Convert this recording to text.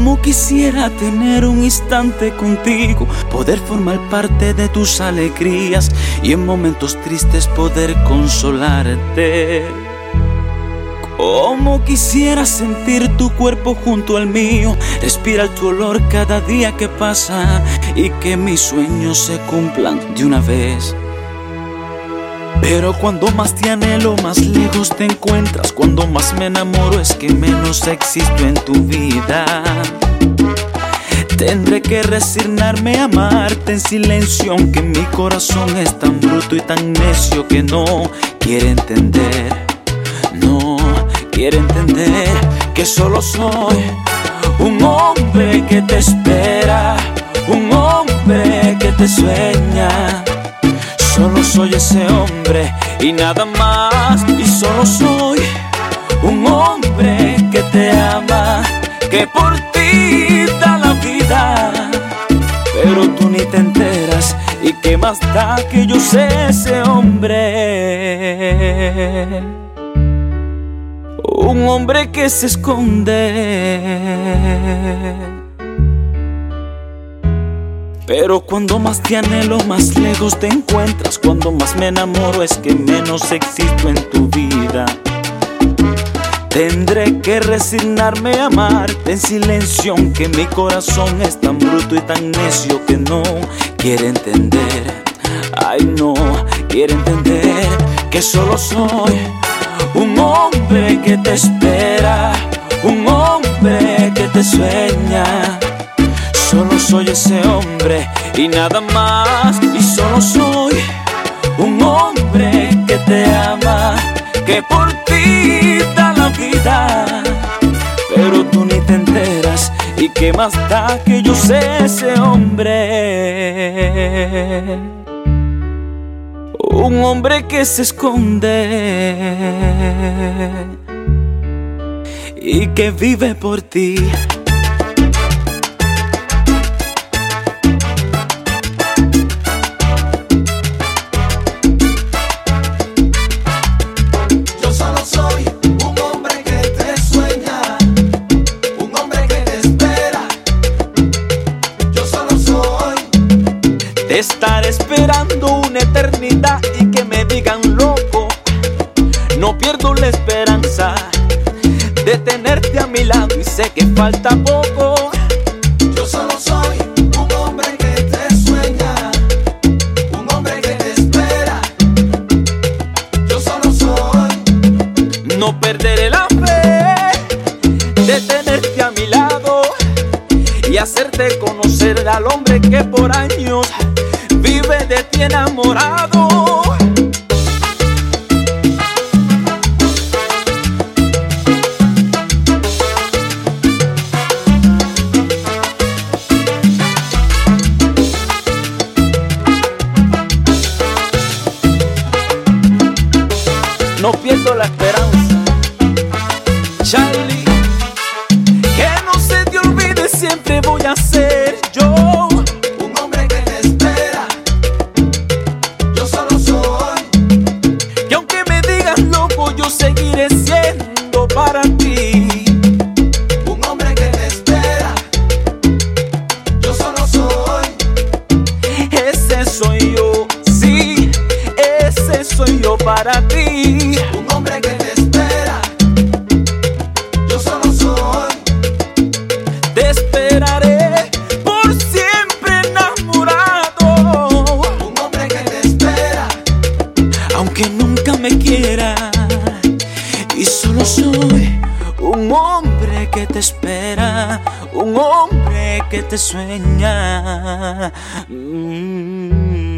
Como quisiera tener un instante contigo, poder formar parte de tus alegrías y en momentos tristes poder consolarte. Como quisiera sentir tu cuerpo junto al mío, respirar tu olor cada día que pasa y que mis sueños se cumplan de una vez. Pero cuando más te anhelo, más lejos te encuentras. Cuando más me enamoro, es que menos existo en tu vida. Tendré que resignarme a amarte en silencio, aunque mi corazón es tan bruto y tan necio que no quiere entender. No quiere entender que solo soy un hombre que te espera, un hombre que te sueña Solo soy ese hombre y nada más. Y solo soy un hombre que te ama, que por ti da la vida. Pero tú ni te enteras y qué más da que yo sé ese hombre. Un hombre que se esconde. Pero cuando más te anhelo, más lejos te encuentras. Cuando más me enamoro, es que menos existo en tu vida. Tendré que resignarme a amarte en silencio, aunque mi corazón es tan bruto y tan necio que no quiere entender. Ay, no quiere entender que solo soy un hombre que te espera, un hombre que te sueña soy ese hombre y nada más. Y solo soy un hombre que te ama, que por ti da la vida. Pero tú ni te enteras y qué más da que yo sé ese hombre. Un hombre que se esconde y que vive por ti. Estar esperando una eternidad y que me digan loco. No pierdo la esperanza de tenerte a mi lado y sé que falta poco. Yo solo soy un hombre que te sueña, un hombre que te espera. Yo solo soy. No perderé la fe de tenerte a mi lado y hacerte conocer al hombre que por años enamorado. No pierdo la esperanza, soy yo, sí, ese soy yo para ti. Un hombre que te espera, yo solo soy. Te esperaré por siempre enamorado. Un hombre que te espera, aunque nunca me quiera y solo soy un que te espera, un hombre que te sueña. Mm.